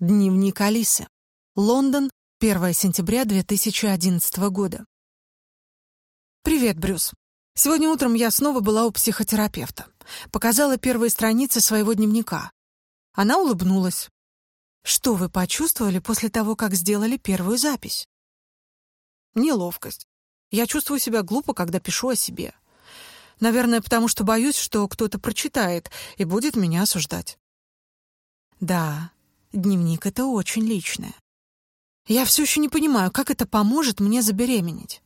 Дневник Алисы. Лондон, 1 сентября 2011 года. Привет, Брюс. Сегодня утром я снова была у психотерапевта. Показала первые страницы своего дневника. Она улыбнулась. Что вы почувствовали после того, как сделали первую запись? Неловкость. Я чувствую себя глупо, когда пишу о себе. Наверное, потому что боюсь, что кто-то прочитает и будет меня осуждать. Да, дневник — это очень личное. Я все еще не понимаю, как это поможет мне забеременеть.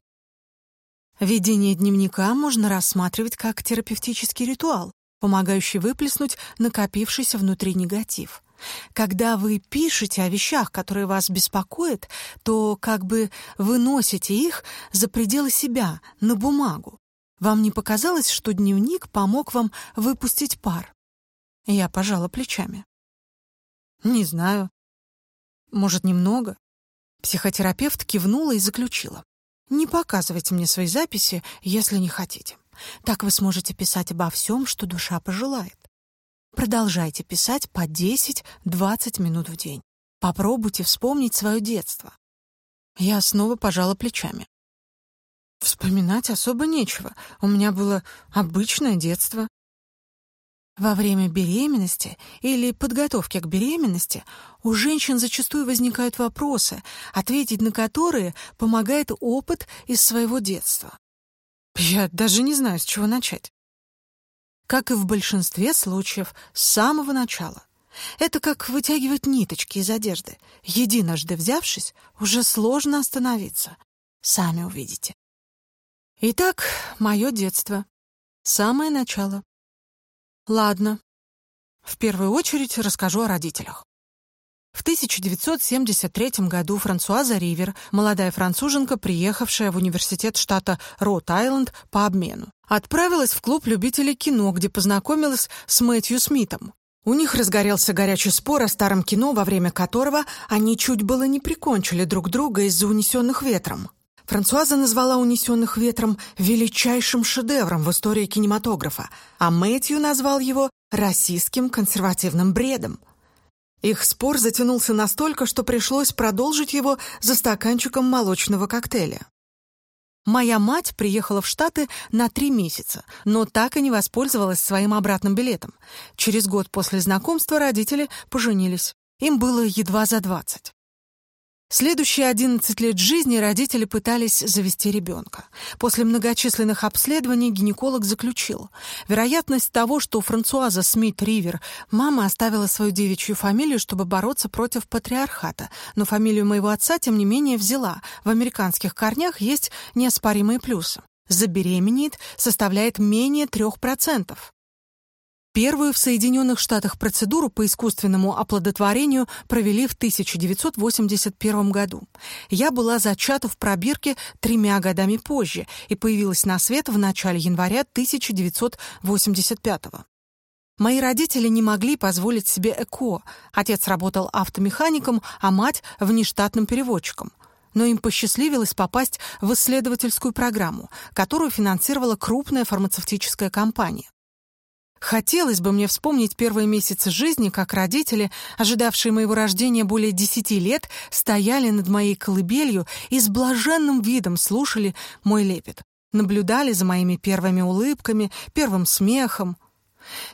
Ведение дневника можно рассматривать как терапевтический ритуал, помогающий выплеснуть накопившийся внутри негатив. Когда вы пишете о вещах, которые вас беспокоят, то как бы выносите их за пределы себя, на бумагу. Вам не показалось, что дневник помог вам выпустить пар? Я пожала плечами. Не знаю. Может, немного? Психотерапевт кивнула и заключила. Не показывайте мне свои записи, если не хотите. Так вы сможете писать обо всем, что душа пожелает. Продолжайте писать по 10-20 минут в день. Попробуйте вспомнить свое детство. Я снова пожала плечами. Вспоминать особо нечего. У меня было обычное детство. Во время беременности или подготовки к беременности у женщин зачастую возникают вопросы, ответить на которые помогает опыт из своего детства. Я даже не знаю, с чего начать как и в большинстве случаев, с самого начала. Это как вытягивать ниточки из одежды. Единожды взявшись, уже сложно остановиться. Сами увидите. Итак, мое детство. Самое начало. Ладно. В первую очередь расскажу о родителях. В 1973 году Франсуаза Ривер, молодая француженка, приехавшая в университет штата Рот-Айленд по обмену, отправилась в клуб любителей кино, где познакомилась с Мэтью Смитом. У них разгорелся горячий спор о старом кино, во время которого они чуть было не прикончили друг друга из-за унесенных ветром. Франсуаза назвала «Унесенных ветром» величайшим шедевром в истории кинематографа, а Мэтью назвал его «расистским консервативным бредом». Их спор затянулся настолько, что пришлось продолжить его за стаканчиком молочного коктейля. Моя мать приехала в Штаты на три месяца, но так и не воспользовалась своим обратным билетом. Через год после знакомства родители поженились. Им было едва за двадцать. Следующие 11 лет жизни родители пытались завести ребенка. После многочисленных обследований гинеколог заключил, вероятность того, что Франсуаза Смит Ривер мама оставила свою девичью фамилию, чтобы бороться против патриархата, но фамилию моего отца, тем не менее, взяла. В американских корнях есть неоспоримые плюсы. Забеременеет составляет менее 3%. Первую в Соединенных Штатах процедуру по искусственному оплодотворению провели в 1981 году. Я была зачата в пробирке тремя годами позже и появилась на свет в начале января 1985 года. Мои родители не могли позволить себе ЭКО. Отец работал автомехаником, а мать — внештатным переводчиком. Но им посчастливилось попасть в исследовательскую программу, которую финансировала крупная фармацевтическая компания. Хотелось бы мне вспомнить первые месяцы жизни, как родители, ожидавшие моего рождения более десяти лет, стояли над моей колыбелью и с блаженным видом слушали мой лепет. Наблюдали за моими первыми улыбками, первым смехом.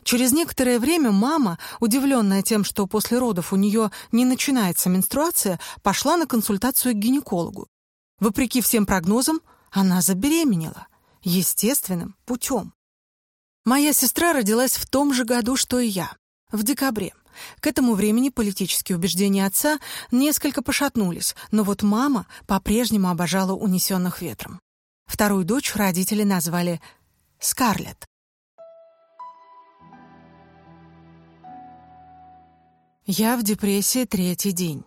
Через некоторое время мама, удивленная тем, что после родов у нее не начинается менструация, пошла на консультацию к гинекологу. Вопреки всем прогнозам, она забеременела. Естественным путем. Моя сестра родилась в том же году, что и я, в декабре. К этому времени политические убеждения отца несколько пошатнулись, но вот мама по-прежнему обожала унесенных ветром. Вторую дочь родители назвали Скарлетт. Я в депрессии третий день.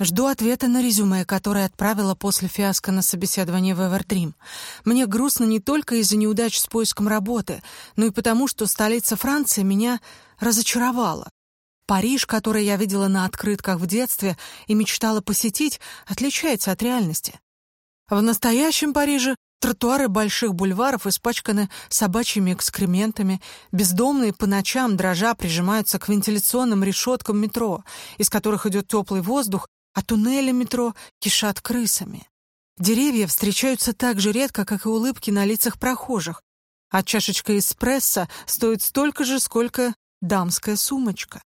Жду ответа на резюме, которое отправила после фиаско на собеседование в Эвердрим. Мне грустно не только из-за неудач с поиском работы, но и потому, что столица Франции меня разочаровала. Париж, который я видела на открытках в детстве и мечтала посетить, отличается от реальности. В настоящем Париже Тротуары больших бульваров испачканы собачьими экскрементами, бездомные по ночам дрожа прижимаются к вентиляционным решеткам метро, из которых идет теплый воздух, а туннели метро кишат крысами. Деревья встречаются так же редко, как и улыбки на лицах прохожих, а чашечка эспрессо стоит столько же, сколько дамская сумочка.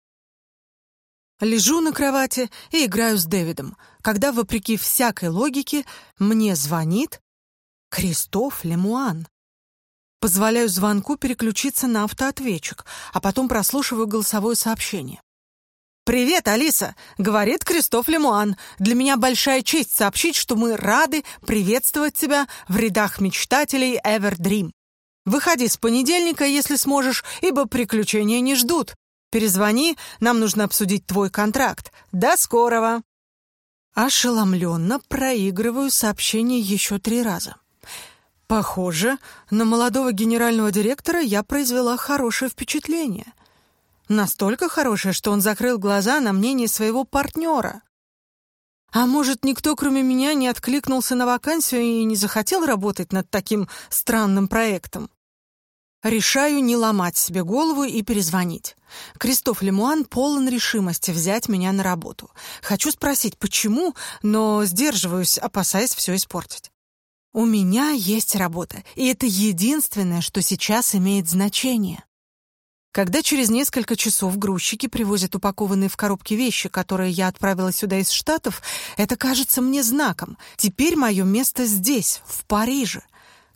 Лежу на кровати и играю с Дэвидом, когда, вопреки всякой логике, мне звонит Кристоф Лемуан. Позволяю звонку переключиться на автоответчик, а потом прослушиваю голосовое сообщение. «Привет, Алиса!» — говорит Кристоф Лемуан. «Для меня большая честь сообщить, что мы рады приветствовать тебя в рядах мечтателей Эвердрим. Выходи с понедельника, если сможешь, ибо приключения не ждут. Перезвони, нам нужно обсудить твой контракт. До скорого!» Ошеломленно проигрываю сообщение еще три раза. Похоже, на молодого генерального директора я произвела хорошее впечатление. Настолько хорошее, что он закрыл глаза на мнение своего партнера. А может, никто, кроме меня, не откликнулся на вакансию и не захотел работать над таким странным проектом? Решаю не ломать себе голову и перезвонить. Кристоф Лемуан полон решимости взять меня на работу. Хочу спросить, почему, но сдерживаюсь, опасаясь все испортить. У меня есть работа, и это единственное, что сейчас имеет значение. Когда через несколько часов грузчики привозят упакованные в коробки вещи, которые я отправила сюда из Штатов, это кажется мне знаком. Теперь мое место здесь, в Париже.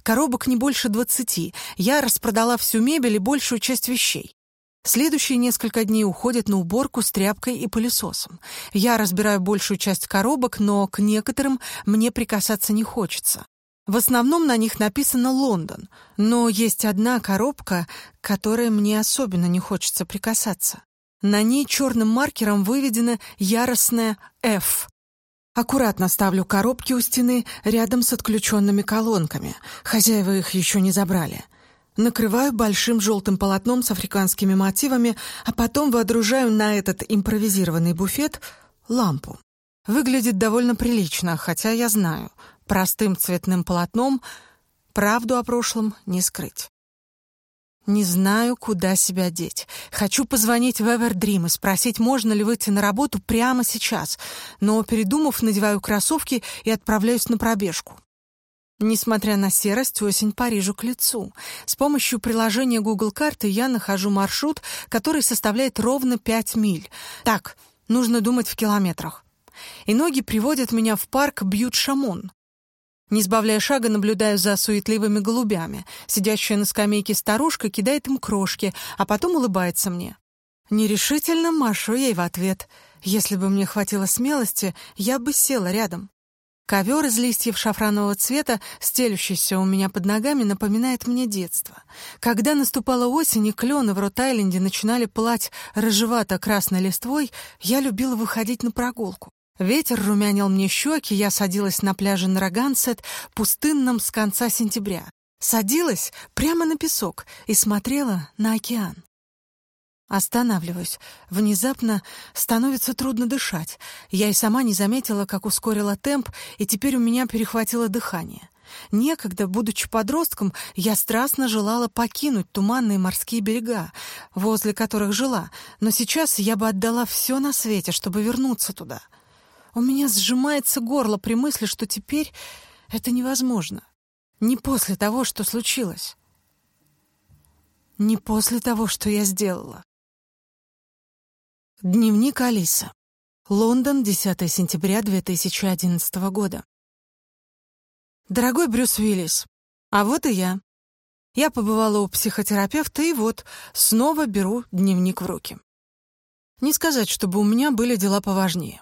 Коробок не больше двадцати. Я распродала всю мебель и большую часть вещей. Следующие несколько дней уходят на уборку с тряпкой и пылесосом. Я разбираю большую часть коробок, но к некоторым мне прикасаться не хочется. В основном на них написано «Лондон», но есть одна коробка, к которой мне особенно не хочется прикасаться. На ней черным маркером выведено яростное «F». Аккуратно ставлю коробки у стены рядом с отключенными колонками. Хозяева их еще не забрали. Накрываю большим желтым полотном с африканскими мотивами, а потом водружаю на этот импровизированный буфет лампу. Выглядит довольно прилично, хотя я знаю, простым цветным полотном правду о прошлом не скрыть. Не знаю, куда себя деть. Хочу позвонить в Эвердрим и спросить, можно ли выйти на работу прямо сейчас, но, передумав, надеваю кроссовки и отправляюсь на пробежку. Несмотря на серость, осень Парижу к лицу. С помощью приложения Google карты я нахожу маршрут, который составляет ровно 5 миль. Так, нужно думать в километрах и ноги приводят меня в парк Бьют-Шамон. Не сбавляя шага, наблюдаю за суетливыми голубями. Сидящая на скамейке старушка кидает им крошки, а потом улыбается мне. Нерешительно машу ей в ответ. Если бы мне хватило смелости, я бы села рядом. Ковер из листьев шафранового цвета, стелющийся у меня под ногами, напоминает мне детство. Когда наступала осень и клены в Рот-Айленде начинали пылать рыжевато-красной листвой, я любила выходить на прогулку. Ветер румянил мне щеки, я садилась на пляже Нарагансет, пустынном с конца сентября. Садилась прямо на песок и смотрела на океан. Останавливаюсь. Внезапно становится трудно дышать. Я и сама не заметила, как ускорила темп, и теперь у меня перехватило дыхание. Некогда, будучи подростком, я страстно желала покинуть туманные морские берега, возле которых жила, но сейчас я бы отдала все на свете, чтобы вернуться туда — у меня сжимается горло при мысли, что теперь это невозможно. Не после того, что случилось. Не после того, что я сделала. Дневник Алиса. Лондон, 10 сентября 2011 года. Дорогой Брюс Уиллис, а вот и я. Я побывала у психотерапевта и вот снова беру дневник в руки. Не сказать, чтобы у меня были дела поважнее.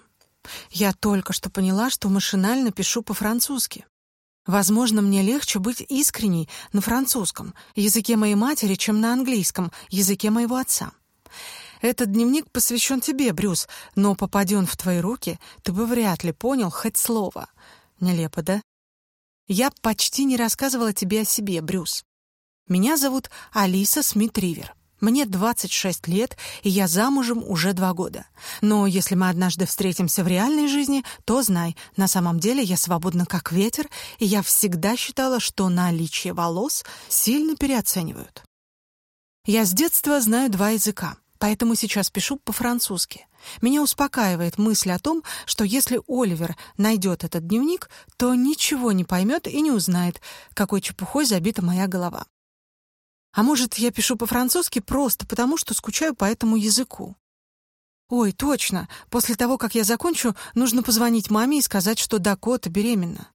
Я только что поняла, что машинально пишу по-французски. Возможно, мне легче быть искренней на французском, языке моей матери, чем на английском, языке моего отца. Этот дневник посвящен тебе, Брюс, но попади он в твои руки, ты бы вряд ли понял хоть слово. Нелепо, да? Я почти не рассказывала тебе о себе, Брюс. Меня зовут Алиса Смит-Ривер. Мне 26 лет, и я замужем уже два года. Но если мы однажды встретимся в реальной жизни, то знай, на самом деле я свободна как ветер, и я всегда считала, что наличие волос сильно переоценивают. Я с детства знаю два языка, поэтому сейчас пишу по-французски. Меня успокаивает мысль о том, что если Оливер найдет этот дневник, то ничего не поймет и не узнает, какой чепухой забита моя голова. А может, я пишу по-французски просто потому, что скучаю по этому языку. Ой, точно. После того, как я закончу, нужно позвонить маме и сказать, что Дакота беременна.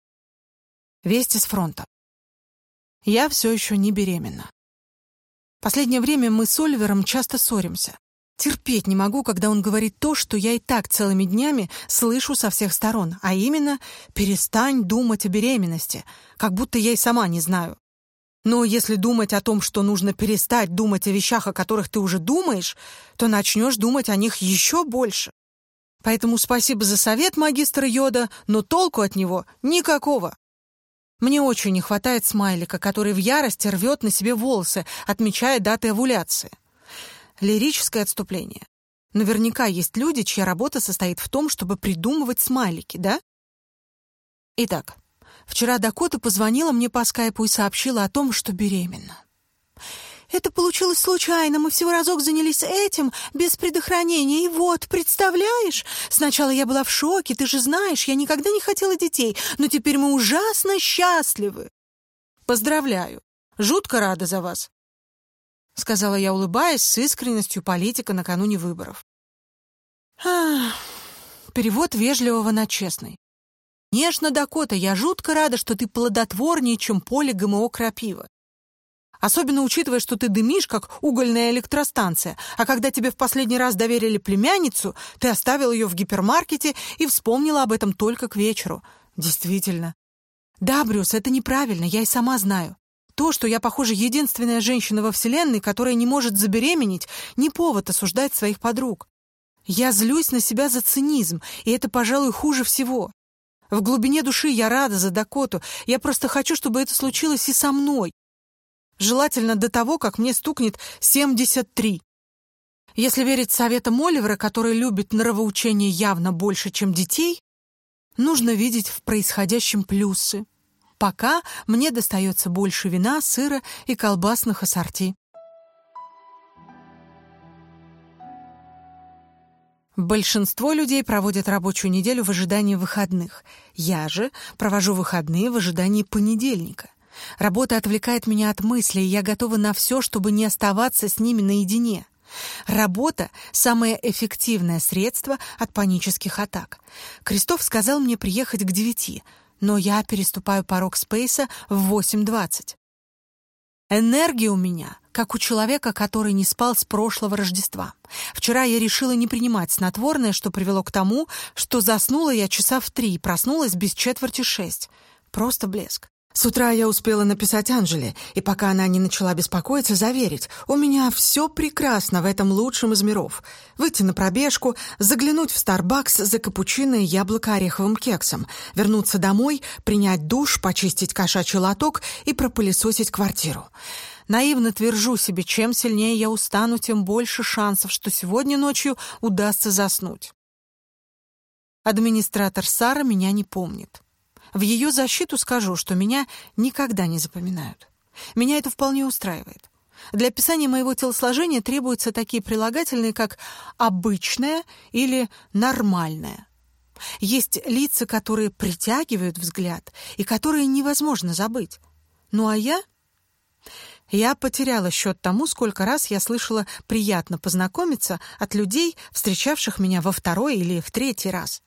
Вести с фронта. Я все еще не беременна. Последнее время мы с Оливером часто ссоримся. Терпеть не могу, когда он говорит то, что я и так целыми днями слышу со всех сторон, а именно «перестань думать о беременности», как будто я и сама не знаю. Но если думать о том, что нужно перестать думать о вещах, о которых ты уже думаешь, то начнешь думать о них еще больше. Поэтому спасибо за совет, магистр Йода, но толку от него никакого. Мне очень не хватает смайлика, который в ярости рвет на себе волосы, отмечая даты овуляции. Лирическое отступление. Наверняка есть люди, чья работа состоит в том, чтобы придумывать смайлики, да? Итак, Вчера Дакота позвонила мне по скайпу и сообщила о том, что беременна. Это получилось случайно, мы всего разок занялись этим, без предохранения, и вот, представляешь? Сначала я была в шоке, ты же знаешь, я никогда не хотела детей, но теперь мы ужасно счастливы. Поздравляю, жутко рада за вас, — сказала я, улыбаясь с искренностью политика накануне выборов. Ах, перевод вежливого на честный. «Конечно, Дакота, я жутко рада, что ты плодотворнее, чем поле ГМО крапива. Особенно учитывая, что ты дымишь, как угольная электростанция, а когда тебе в последний раз доверили племянницу, ты оставил ее в гипермаркете и вспомнила об этом только к вечеру. Действительно. Да, Брюс, это неправильно, я и сама знаю. То, что я, похоже, единственная женщина во Вселенной, которая не может забеременеть, не повод осуждать своих подруг. Я злюсь на себя за цинизм, и это, пожалуй, хуже всего. В глубине души я рада за Дакоту. Я просто хочу, чтобы это случилось и со мной. Желательно до того, как мне стукнет 73. Если верить советам Оливера, который любит нравоучение явно больше, чем детей, нужно видеть в происходящем плюсы. Пока мне достается больше вина, сыра и колбасных ассорти. Большинство людей проводят рабочую неделю в ожидании выходных. Я же провожу выходные в ожидании понедельника. Работа отвлекает меня от мыслей, и я готова на все, чтобы не оставаться с ними наедине. Работа — самое эффективное средство от панических атак. Крестов сказал мне приехать к девяти, но я переступаю порог Спейса в 8.20. Энергия у меня, как у человека, который не спал с прошлого Рождества. Вчера я решила не принимать снотворное, что привело к тому, что заснула я часа в три и проснулась без четверти шесть. Просто блеск. С утра я успела написать Анжеле, и пока она не начала беспокоиться, заверить, у меня все прекрасно в этом лучшем из миров. Выйти на пробежку, заглянуть в Старбакс за капучино и яблоко-ореховым кексом, вернуться домой, принять душ, почистить кошачий лоток и пропылесосить квартиру. Наивно твержу себе, чем сильнее я устану, тем больше шансов, что сегодня ночью удастся заснуть. Администратор Сара меня не помнит. В ее защиту скажу, что меня никогда не запоминают. Меня это вполне устраивает. Для описания моего телосложения требуются такие прилагательные, как «обычное» или «нормальное». Есть лица, которые притягивают взгляд и которые невозможно забыть. Ну а я... Я потеряла счет тому, сколько раз я слышала «приятно познакомиться» от людей, встречавших меня во второй или в третий раз.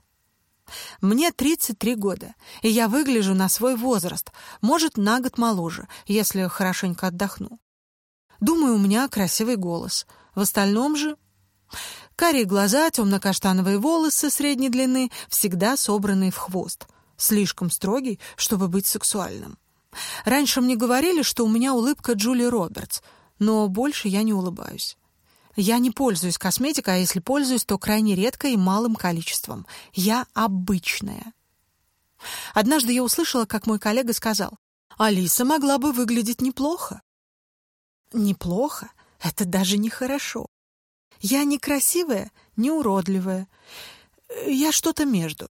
Мне 33 года, и я выгляжу на свой возраст, может, на год моложе, если хорошенько отдохну. Думаю, у меня красивый голос. В остальном же... Карие глаза, темно-каштановые волосы средней длины, всегда собранные в хвост. Слишком строгий, чтобы быть сексуальным. Раньше мне говорили, что у меня улыбка Джули Робертс, но больше я не улыбаюсь. Я не пользуюсь косметикой, а если пользуюсь, то крайне редко и малым количеством. Я обычная. Однажды я услышала, как мой коллега сказал, «Алиса могла бы выглядеть неплохо». Неплохо? Это даже нехорошо. Я не красивая, не уродливая. Я что-то между.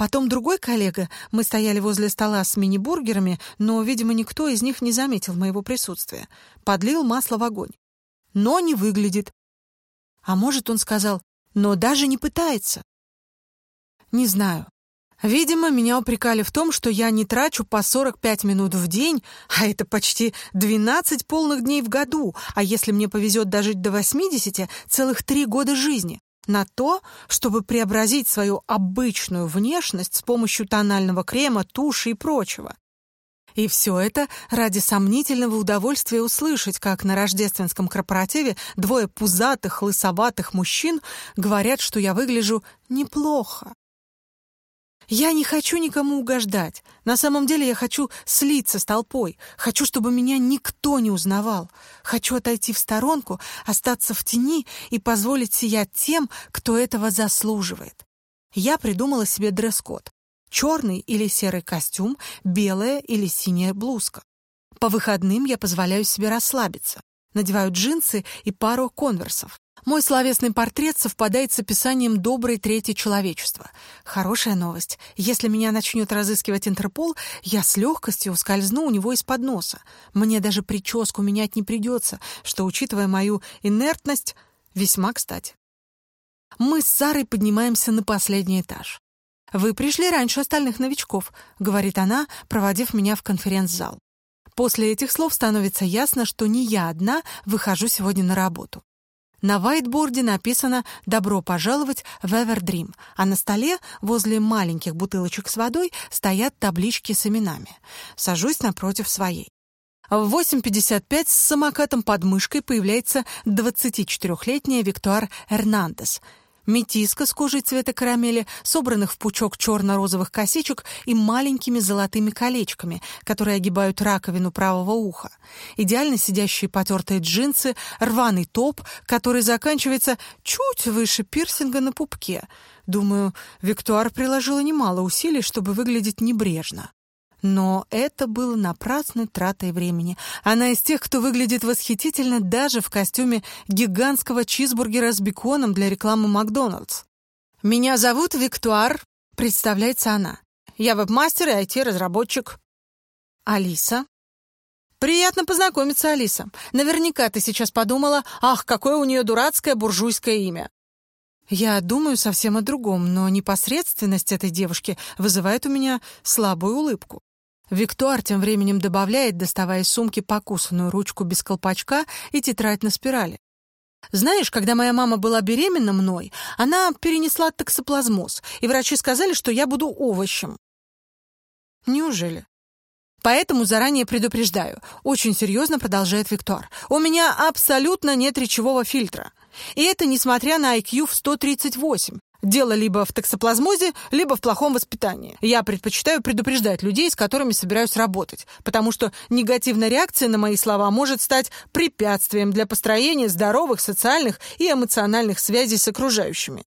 Потом другой коллега, мы стояли возле стола с мини-бургерами, но, видимо, никто из них не заметил моего присутствия, подлил масло в огонь. Но не выглядит. А может, он сказал, но даже не пытается. Не знаю. Видимо, меня упрекали в том, что я не трачу по 45 минут в день, а это почти 12 полных дней в году, а если мне повезет дожить до 80, целых три года жизни, на то, чтобы преобразить свою обычную внешность с помощью тонального крема, туши и прочего. И все это ради сомнительного удовольствия услышать, как на рождественском корпоративе двое пузатых, лысоватых мужчин говорят, что я выгляжу неплохо. Я не хочу никому угождать. На самом деле я хочу слиться с толпой. Хочу, чтобы меня никто не узнавал. Хочу отойти в сторонку, остаться в тени и позволить сиять тем, кто этого заслуживает. Я придумала себе дресс-код. Черный или серый костюм, белая или синяя блузка. По выходным я позволяю себе расслабиться. Надеваю джинсы и пару конверсов. Мой словесный портрет совпадает с описанием доброй трети человечества. Хорошая новость. Если меня начнет разыскивать Интерпол, я с легкостью ускользну у него из-под носа. Мне даже прическу менять не придется, что, учитывая мою инертность, весьма кстати. Мы с Сарой поднимаемся на последний этаж. «Вы пришли раньше остальных новичков», — говорит она, проводив меня в конференц-зал. После этих слов становится ясно, что не я одна выхожу сегодня на работу. На вайтборде написано «Добро пожаловать в Эвердрим», а на столе возле маленьких бутылочек с водой стоят таблички с именами. Сажусь напротив своей. В 8.55 с самокатом под мышкой появляется 24-летняя Виктуар Эрнандес — метиска с кожей цвета карамели, собранных в пучок черно-розовых косичек и маленькими золотыми колечками, которые огибают раковину правого уха, идеально сидящие потертые джинсы, рваный топ, который заканчивается чуть выше пирсинга на пупке. Думаю, Виктуар приложила немало усилий, чтобы выглядеть небрежно. Но это было напрасной тратой времени. Она из тех, кто выглядит восхитительно даже в костюме гигантского чизбургера с беконом для рекламы Макдоналдс. «Меня зовут Виктуар», — представляется она. «Я веб-мастер и IT-разработчик». «Алиса». «Приятно познакомиться, Алиса. Наверняка ты сейчас подумала, ах, какое у нее дурацкое буржуйское имя». Я думаю совсем о другом, но непосредственность этой девушки вызывает у меня слабую улыбку. Виктуар тем временем добавляет, доставая из сумки покусанную ручку без колпачка и тетрадь на спирали. Знаешь, когда моя мама была беременна мной, она перенесла токсоплазмоз, и врачи сказали, что я буду овощем. Неужели? Поэтому заранее предупреждаю. Очень серьезно продолжает Виктор. У меня абсолютно нет речевого фильтра. И это несмотря на IQ в 138. Дело либо в токсоплазмозе, либо в плохом воспитании. Я предпочитаю предупреждать людей, с которыми собираюсь работать, потому что негативная реакция на мои слова может стать препятствием для построения здоровых социальных и эмоциональных связей с окружающими.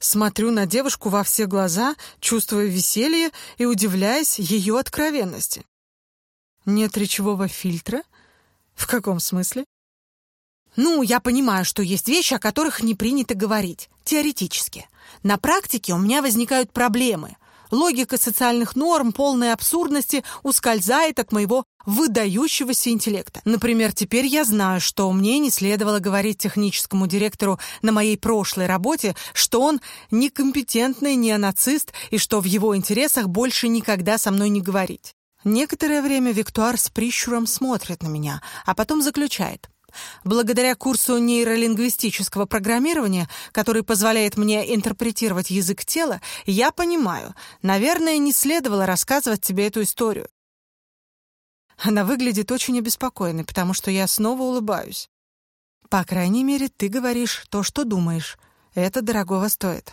Смотрю на девушку во все глаза, чувствуя веселье и удивляясь ее откровенности. Нет речевого фильтра? В каком смысле? Ну, я понимаю, что есть вещи, о которых не принято говорить, теоретически. На практике у меня возникают проблемы. Логика социальных норм, полной абсурдности ускользает от моего выдающегося интеллекта. Например, теперь я знаю, что мне не следовало говорить техническому директору на моей прошлой работе, что он некомпетентный неонацист и что в его интересах больше никогда со мной не говорить. Некоторое время Виктуар с прищуром смотрит на меня, а потом заключает. Благодаря курсу нейролингвистического программирования, который позволяет мне интерпретировать язык тела, я понимаю, наверное, не следовало рассказывать тебе эту историю. Она выглядит очень обеспокоенной, потому что я снова улыбаюсь. По крайней мере, ты говоришь то, что думаешь. Это дорогого стоит.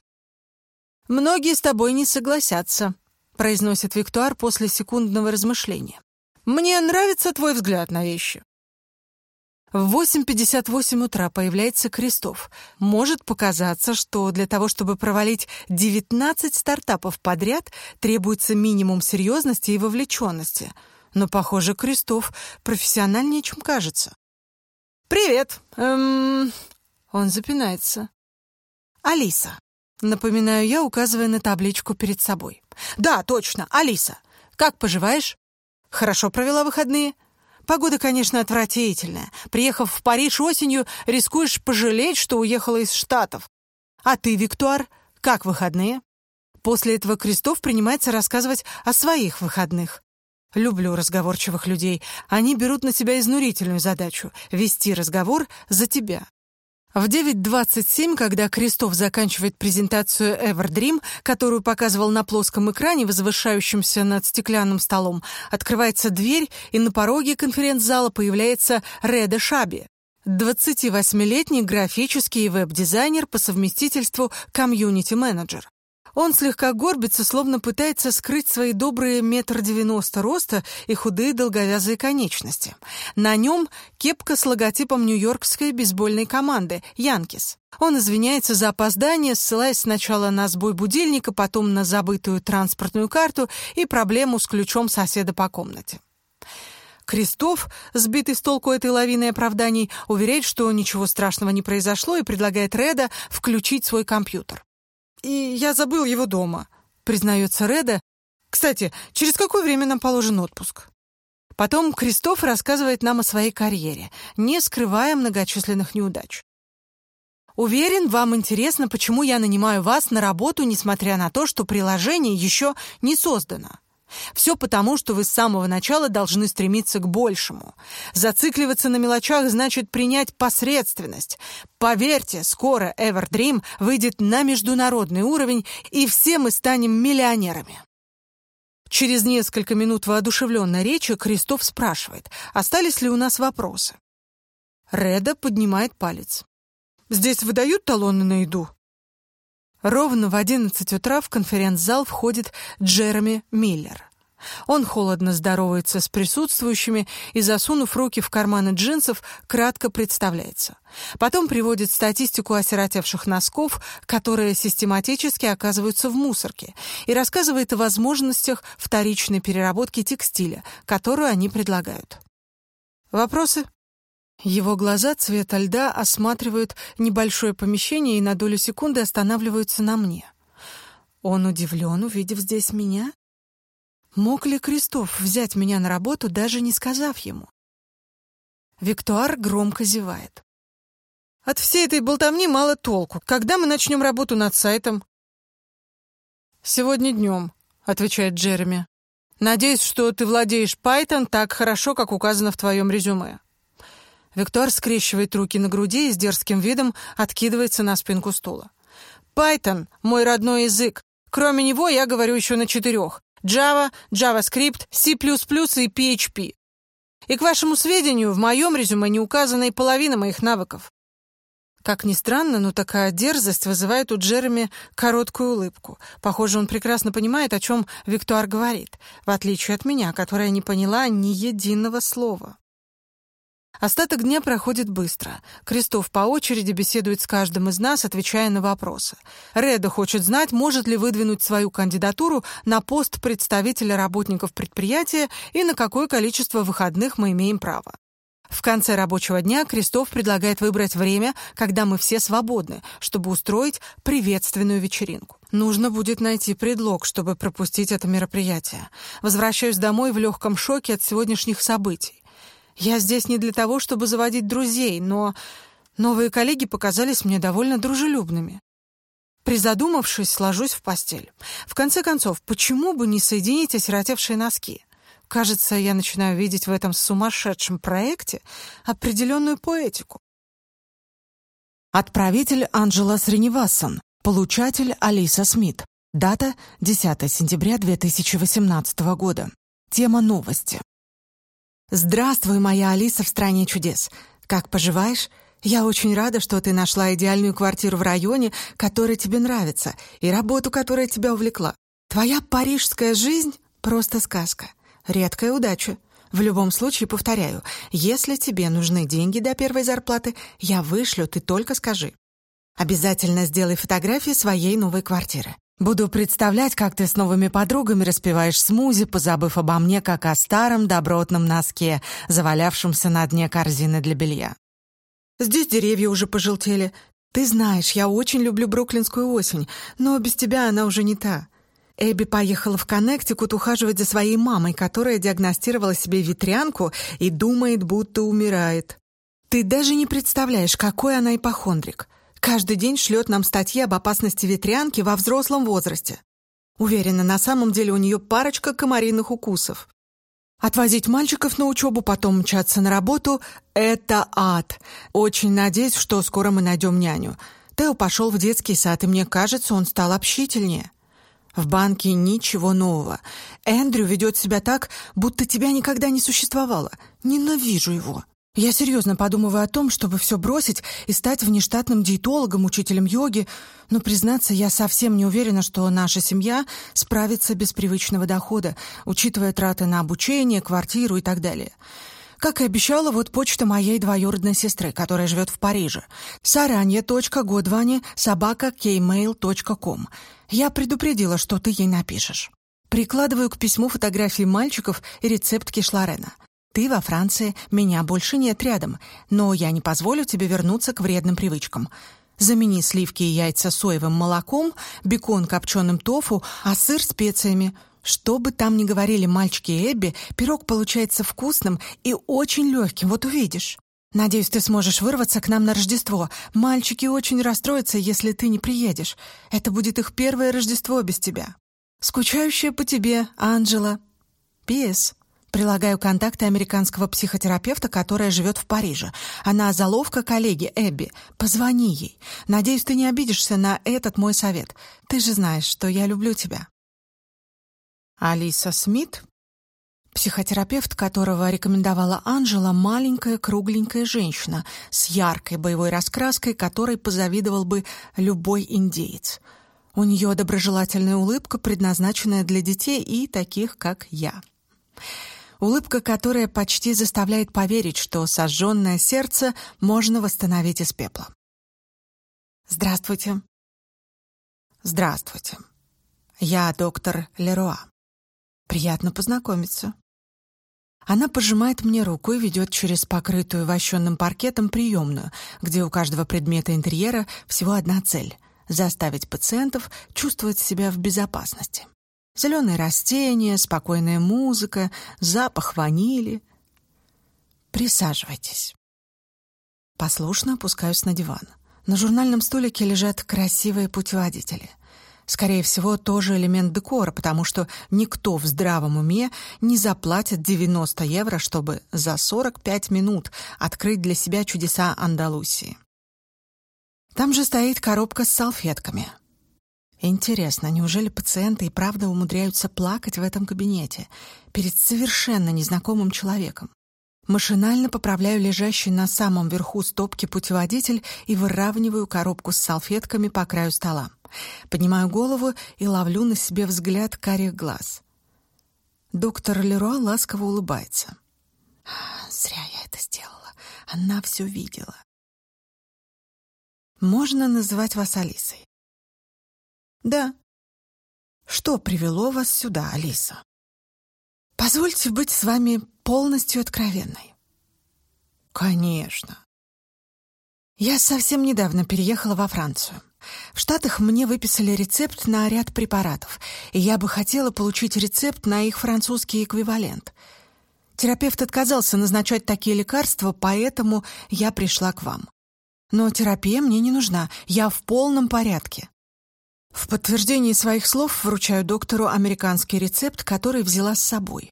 «Многие с тобой не согласятся», — произносит Виктуар после секундного размышления. «Мне нравится твой взгляд на вещи. В 8.58 утра появляется Крестов. Может показаться, что для того, чтобы провалить 19 стартапов подряд, требуется минимум серьезности и вовлеченности. Но, похоже, Крестов профессиональнее, чем кажется. «Привет. Эм...» Он запинается. «Алиса». Напоминаю я, указывая на табличку перед собой. «Да, точно, Алиса. Как поживаешь?» «Хорошо провела выходные?» Погода, конечно, отвратительная. Приехав в Париж осенью, рискуешь пожалеть, что уехала из Штатов. А ты, Виктуар, как выходные? После этого Крестов принимается рассказывать о своих выходных. Люблю разговорчивых людей. Они берут на себя изнурительную задачу — вести разговор за тебя. В 9.27, когда Крестов заканчивает презентацию Everdream, которую показывал на плоском экране, возвышающемся над стеклянным столом, открывается дверь, и на пороге конференц-зала появляется Реда Шаби, 28-летний графический веб-дизайнер по совместительству комьюнити-менеджер. Он слегка горбится, словно пытается скрыть свои добрые метр девяносто роста и худые долговязые конечности. На нем кепка с логотипом нью-йоркской бейсбольной команды «Янкис». Он извиняется за опоздание, ссылаясь сначала на сбой будильника, потом на забытую транспортную карту и проблему с ключом соседа по комнате. Крестов, сбитый с толку этой лавины оправданий, уверяет, что ничего страшного не произошло и предлагает Реда включить свой компьютер и я забыл его дома», — признается Реда. «Кстати, через какое время нам положен отпуск?» Потом Кристоф рассказывает нам о своей карьере, не скрывая многочисленных неудач. Уверен, вам интересно, почему я нанимаю вас на работу, несмотря на то, что приложение еще не создано. Все потому, что вы с самого начала должны стремиться к большему. Зацикливаться на мелочах значит принять посредственность. Поверьте, скоро Everdream выйдет на международный уровень, и все мы станем миллионерами. Через несколько минут воодушевленной речи Кристоф спрашивает, остались ли у нас вопросы. Реда поднимает палец. «Здесь выдают талоны на еду?» Ровно в 11 утра в конференц-зал входит Джереми Миллер. Он холодно здоровается с присутствующими и, засунув руки в карманы джинсов, кратко представляется. Потом приводит статистику осиротевших носков, которые систематически оказываются в мусорке, и рассказывает о возможностях вторичной переработки текстиля, которую они предлагают. Вопросы? Его глаза цвета льда осматривают небольшое помещение и на долю секунды останавливаются на мне. Он удивлен, увидев здесь меня? Мог ли Крестов взять меня на работу, даже не сказав ему? Виктуар громко зевает. От всей этой болтовни мало толку. Когда мы начнем работу над сайтом? Сегодня днем, отвечает Джереми. Надеюсь, что ты владеешь Python так хорошо, как указано в твоем резюме. Виктор скрещивает руки на груди и с дерзким видом откидывается на спинку стула. Python — мой родной язык. Кроме него я говорю еще на четырех. Java, JavaScript, C++ и PHP. И к вашему сведению, в моем резюме не указана и половина моих навыков. Как ни странно, но такая дерзость вызывает у Джереми короткую улыбку. Похоже, он прекрасно понимает, о чем Виктор говорит, в отличие от меня, которая не поняла ни единого слова. Остаток дня проходит быстро. Крестов по очереди беседует с каждым из нас, отвечая на вопросы. Реда хочет знать, может ли выдвинуть свою кандидатуру на пост представителя работников предприятия и на какое количество выходных мы имеем право. В конце рабочего дня Крестов предлагает выбрать время, когда мы все свободны, чтобы устроить приветственную вечеринку. Нужно будет найти предлог, чтобы пропустить это мероприятие. Возвращаюсь домой в легком шоке от сегодняшних событий. Я здесь не для того, чтобы заводить друзей, но новые коллеги показались мне довольно дружелюбными. Призадумавшись, сложусь в постель. В конце концов, почему бы не соединить осиротевшие носки? Кажется, я начинаю видеть в этом сумасшедшем проекте определенную поэтику. Отправитель Анджела Сренивассан. Получатель Алиса Смит. Дата 10 сентября 2018 года. Тема новости. «Здравствуй, моя Алиса в стране чудес. Как поживаешь? Я очень рада, что ты нашла идеальную квартиру в районе, который тебе нравится, и работу, которая тебя увлекла. Твоя парижская жизнь — просто сказка. Редкая удача. В любом случае, повторяю, если тебе нужны деньги до первой зарплаты, я вышлю, ты только скажи. Обязательно сделай фотографии своей новой квартиры. Буду представлять, как ты с новыми подругами распиваешь смузи, позабыв обо мне, как о старом добротном носке, завалявшемся на дне корзины для белья. Здесь деревья уже пожелтели. Ты знаешь, я очень люблю бруклинскую осень, но без тебя она уже не та. Эбби поехала в Коннектикут ухаживать за своей мамой, которая диагностировала себе ветрянку и думает, будто умирает. Ты даже не представляешь, какой она ипохондрик. Каждый день шлет нам статьи об опасности ветрянки во взрослом возрасте. Уверена, на самом деле у нее парочка комариных укусов. Отвозить мальчиков на учебу, потом мчаться на работу — это ад. Очень надеюсь, что скоро мы найдем няню. Тео пошел в детский сад, и мне кажется, он стал общительнее. В банке ничего нового. Эндрю ведет себя так, будто тебя никогда не существовало. Ненавижу его. Я серьезно подумываю о том, чтобы все бросить и стать внештатным диетологом, учителем йоги, но, признаться, я совсем не уверена, что наша семья справится без привычного дохода, учитывая траты на обучение, квартиру и так далее. Как и обещала, вот почта моей двоюродной сестры, которая живет в Париже. saranья.годвани собака kmail.com. Я предупредила, что ты ей напишешь. Прикладываю к письму фотографии мальчиков и рецепт кишларена — ты во Франции, меня больше нет рядом, но я не позволю тебе вернуться к вредным привычкам. Замени сливки и яйца соевым молоком, бекон копченым тофу, а сыр специями. Что бы там ни говорили мальчики Эбби, пирог получается вкусным и очень легким, вот увидишь. Надеюсь, ты сможешь вырваться к нам на Рождество. Мальчики очень расстроятся, если ты не приедешь. Это будет их первое Рождество без тебя. Скучающая по тебе, Анджела. П.С. Прилагаю контакты американского психотерапевта, которая живет в Париже. Она заловка коллеги Эбби. Позвони ей. Надеюсь, ты не обидишься на этот мой совет. Ты же знаешь, что я люблю тебя. Алиса Смит, психотерапевт, которого рекомендовала Анжела, маленькая кругленькая женщина с яркой боевой раскраской, которой позавидовал бы любой индеец. У нее доброжелательная улыбка, предназначенная для детей и таких, как я. Улыбка, которая почти заставляет поверить, что сожженное сердце можно восстановить из пепла. Здравствуйте. Здравствуйте. Я доктор Леруа. Приятно познакомиться. Она пожимает мне руку и ведет через покрытую вощенным паркетом приемную, где у каждого предмета интерьера всего одна цель — заставить пациентов чувствовать себя в безопасности. Зеленые растения, спокойная музыка, запах ванили. Присаживайтесь. Послушно опускаюсь на диван. На журнальном столике лежат красивые путеводители. Скорее всего, тоже элемент декора, потому что никто в здравом уме не заплатит 90 евро, чтобы за 45 минут открыть для себя чудеса Андалусии. Там же стоит коробка с салфетками — Интересно, неужели пациенты и правда умудряются плакать в этом кабинете перед совершенно незнакомым человеком? Машинально поправляю лежащий на самом верху стопки путеводитель и выравниваю коробку с салфетками по краю стола. Поднимаю голову и ловлю на себе взгляд карих глаз. Доктор Леруа ласково улыбается. «Зря я это сделала. Она все видела». «Можно называть вас Алисой?» «Да». «Что привело вас сюда, Алиса?» «Позвольте быть с вами полностью откровенной». «Конечно». Я совсем недавно переехала во Францию. В Штатах мне выписали рецепт на ряд препаратов, и я бы хотела получить рецепт на их французский эквивалент. Терапевт отказался назначать такие лекарства, поэтому я пришла к вам. Но терапия мне не нужна, я в полном порядке. В подтверждении своих слов вручаю доктору американский рецепт, который взяла с собой.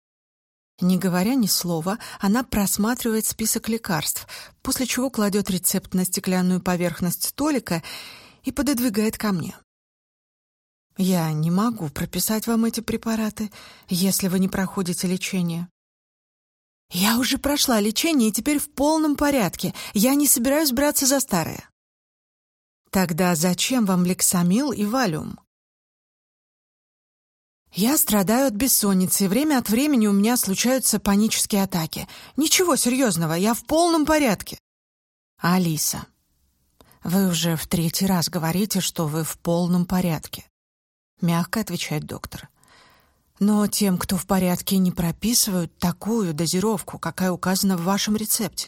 Не говоря ни слова, она просматривает список лекарств, после чего кладет рецепт на стеклянную поверхность столика и пододвигает ко мне. «Я не могу прописать вам эти препараты, если вы не проходите лечение». «Я уже прошла лечение и теперь в полном порядке. Я не собираюсь браться за старое». Тогда зачем вам лексамил и валиум? Я страдаю от бессонницы, и время от времени у меня случаются панические атаки. Ничего серьезного, я в полном порядке. Алиса, вы уже в третий раз говорите, что вы в полном порядке. Мягко отвечает доктор. Но тем, кто в порядке, не прописывают такую дозировку, какая указана в вашем рецепте.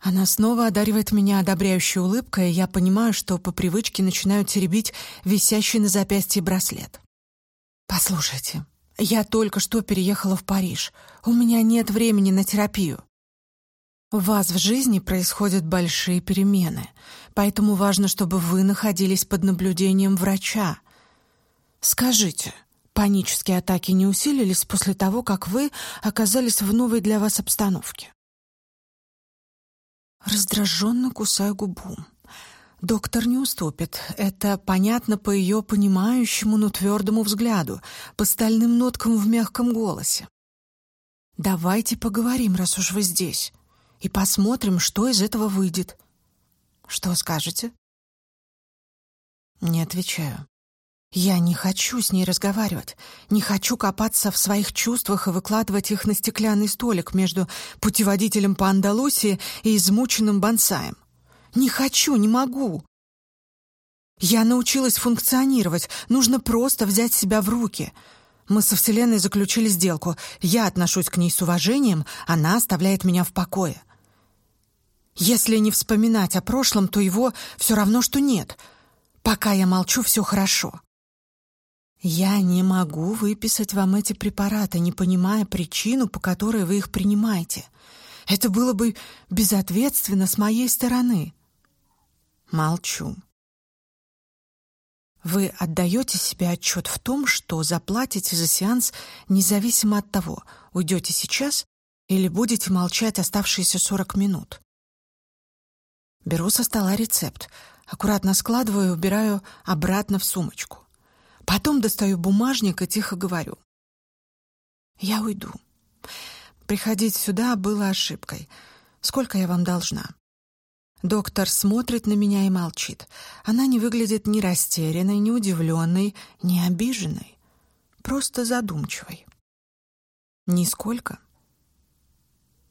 Она снова одаривает меня одобряющей улыбкой, и я понимаю, что по привычке начинаю теребить висящий на запястье браслет. «Послушайте, я только что переехала в Париж. У меня нет времени на терапию. У вас в жизни происходят большие перемены, поэтому важно, чтобы вы находились под наблюдением врача. Скажите, панические атаки не усилились после того, как вы оказались в новой для вас обстановке? Раздраженно кусаю губу. Доктор не уступит. Это понятно по ее понимающему, но твердому взгляду, по стальным ноткам в мягком голосе. «Давайте поговорим, раз уж вы здесь, и посмотрим, что из этого выйдет. Что скажете?» Не отвечаю. Я не хочу с ней разговаривать, не хочу копаться в своих чувствах и выкладывать их на стеклянный столик между путеводителем по Андалусии и измученным бонсаем. Не хочу, не могу. Я научилась функционировать, нужно просто взять себя в руки. Мы со Вселенной заключили сделку. Я отношусь к ней с уважением, она оставляет меня в покое. Если не вспоминать о прошлом, то его все равно, что нет. Пока я молчу, все хорошо. Я не могу выписать вам эти препараты, не понимая причину, по которой вы их принимаете. Это было бы безответственно с моей стороны. Молчу. Вы отдаете себе отчет в том, что заплатите за сеанс независимо от того, уйдете сейчас или будете молчать оставшиеся 40 минут. Беру со стола рецепт, аккуратно складываю и убираю обратно в сумочку. Потом достаю бумажник и тихо говорю. «Я уйду. Приходить сюда было ошибкой. Сколько я вам должна?» Доктор смотрит на меня и молчит. Она не выглядит ни растерянной, ни удивленной, ни обиженной. Просто задумчивой. Нисколько.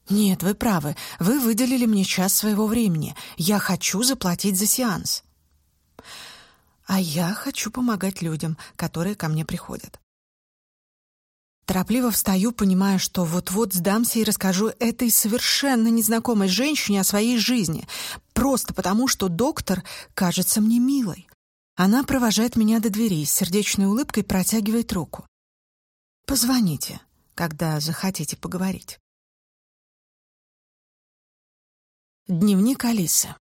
Нет, вы правы. Вы выделили мне час своего времени. Я хочу заплатить за сеанс. А я хочу помогать людям, которые ко мне приходят. Торопливо встаю, понимая, что вот-вот сдамся и расскажу этой совершенно незнакомой женщине о своей жизни, просто потому, что доктор кажется мне милой. Она провожает меня до двери, с сердечной улыбкой протягивает руку. «Позвоните, когда захотите поговорить». Дневник Алисы.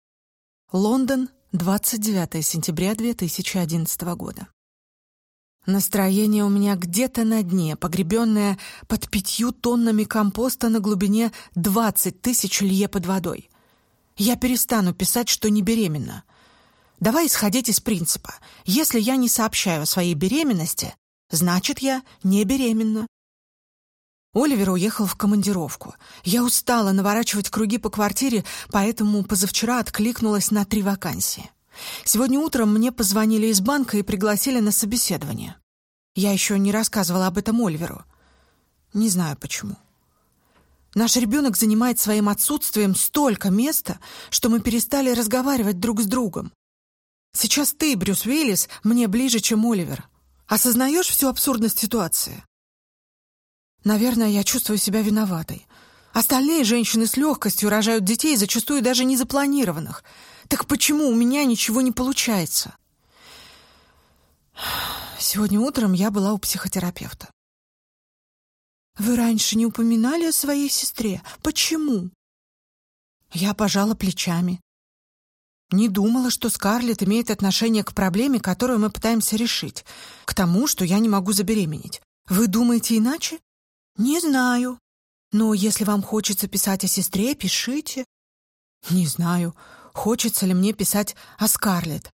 Лондон, 29 сентября 2011 года. Настроение у меня где-то на дне, погребенное под пятью тоннами компоста на глубине 20 тысяч лье под водой. Я перестану писать, что не беременна. Давай исходить из принципа. Если я не сообщаю о своей беременности, значит, я не беременна. Оливер уехал в командировку. Я устала наворачивать круги по квартире, поэтому позавчера откликнулась на три вакансии. Сегодня утром мне позвонили из банка и пригласили на собеседование. Я еще не рассказывала об этом Ольверу. Не знаю почему. Наш ребенок занимает своим отсутствием столько места, что мы перестали разговаривать друг с другом. Сейчас ты, Брюс Уиллис, мне ближе, чем Оливер. Осознаешь всю абсурдность ситуации? Наверное, я чувствую себя виноватой. Остальные женщины с легкостью рожают детей, зачастую даже незапланированных — так почему у меня ничего не получается? Сегодня утром я была у психотерапевта. Вы раньше не упоминали о своей сестре. Почему? Я пожала плечами. Не думала, что Скарлетт имеет отношение к проблеме, которую мы пытаемся решить, к тому, что я не могу забеременеть. Вы думаете иначе? Не знаю. Но если вам хочется писать о сестре, пишите. Не знаю хочется ли мне писать о Скарлетт.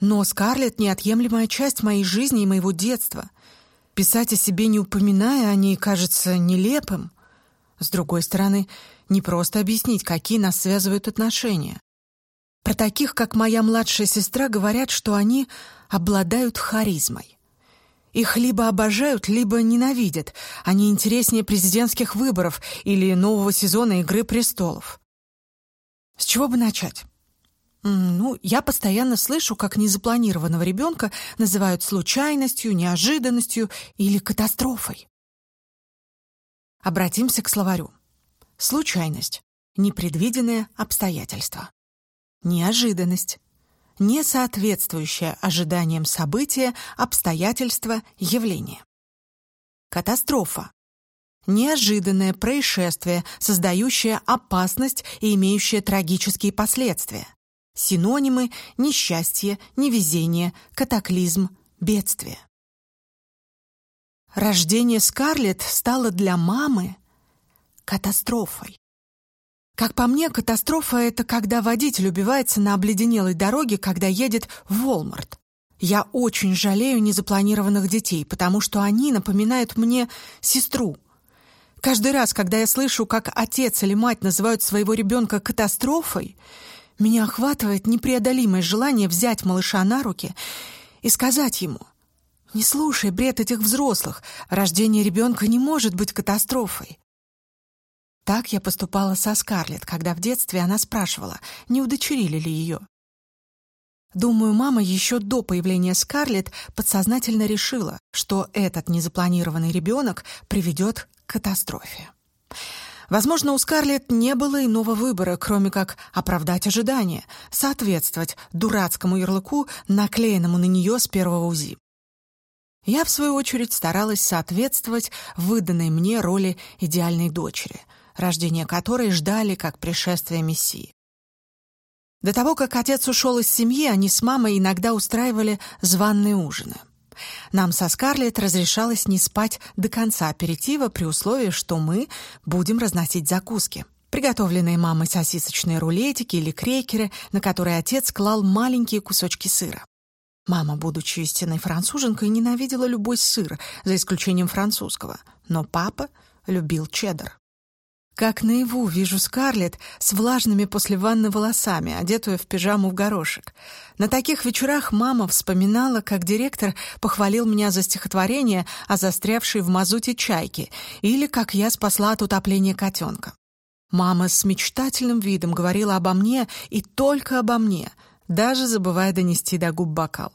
Но Скарлетт — неотъемлемая часть моей жизни и моего детства. Писать о себе, не упоминая о ней, кажется нелепым. С другой стороны, не просто объяснить, какие нас связывают отношения. Про таких, как моя младшая сестра, говорят, что они обладают харизмой. Их либо обожают, либо ненавидят. Они интереснее президентских выборов или нового сезона «Игры престолов». С чего бы начать? Ну, я постоянно слышу, как незапланированного ребенка называют случайностью, неожиданностью или катастрофой. Обратимся к словарю. Случайность. непредвиденное обстоятельство. Неожиданность. Несоответствующее ожиданиям события, обстоятельства, явления. Катастрофа. Неожиданное происшествие, создающее опасность и имеющее трагические последствия. Синонимы – несчастье, невезение, катаклизм, бедствие. Рождение Скарлетт стало для мамы катастрофой. Как по мне, катастрофа — это когда водитель убивается на обледенелой дороге, когда едет в Волмарт. Я очень жалею незапланированных детей, потому что они напоминают мне сестру. Каждый раз, когда я слышу, как отец или мать называют своего ребенка катастрофой, меня охватывает непреодолимое желание взять малыша на руки и сказать ему, «Не слушай бред этих взрослых, рождение ребенка не может быть катастрофой». Так я поступала со Скарлетт, когда в детстве она спрашивала, не удочерили ли ее. Думаю, мама еще до появления Скарлетт подсознательно решила, что этот незапланированный ребенок приведет к катастрофе. Возможно, у Скарлетт не было иного выбора, кроме как оправдать ожидания, соответствовать дурацкому ярлыку, наклеенному на нее с первого УЗИ. Я, в свою очередь, старалась соответствовать выданной мне роли идеальной дочери, рождение которой ждали как пришествие Мессии. До того, как отец ушел из семьи, они с мамой иногда устраивали званные ужины. Нам со Скарлетт разрешалось не спать до конца аперитива при условии, что мы будем разносить закуски. Приготовленные мамой сосисочные рулетики или крекеры, на которые отец клал маленькие кусочки сыра. Мама, будучи истинной француженкой, ненавидела любой сыр, за исключением французского, но папа любил чеддер. Как наяву вижу Скарлетт с влажными после ванны волосами, одетую в пижаму в горошек. На таких вечерах мама вспоминала, как директор похвалил меня за стихотворение о застрявшей в мазуте чайке или как я спасла от утопления котенка. Мама с мечтательным видом говорила обо мне и только обо мне, даже забывая донести до губ бокал.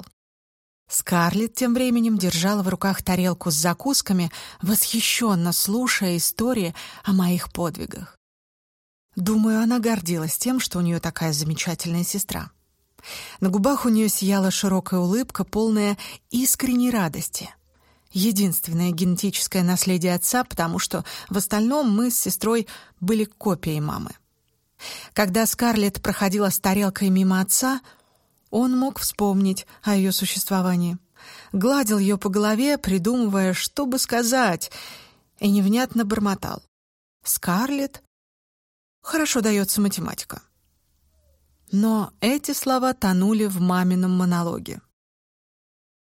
Скарлетт тем временем держала в руках тарелку с закусками, восхищенно слушая истории о моих подвигах. Думаю, она гордилась тем, что у нее такая замечательная сестра. На губах у нее сияла широкая улыбка, полная искренней радости. Единственное генетическое наследие отца, потому что в остальном мы с сестрой были копией мамы. Когда Скарлетт проходила с тарелкой мимо отца, он мог вспомнить о ее существовании. Гладил ее по голове, придумывая, что бы сказать, и невнятно бормотал. «Скарлетт? Хорошо дается математика». Но эти слова тонули в мамином монологе.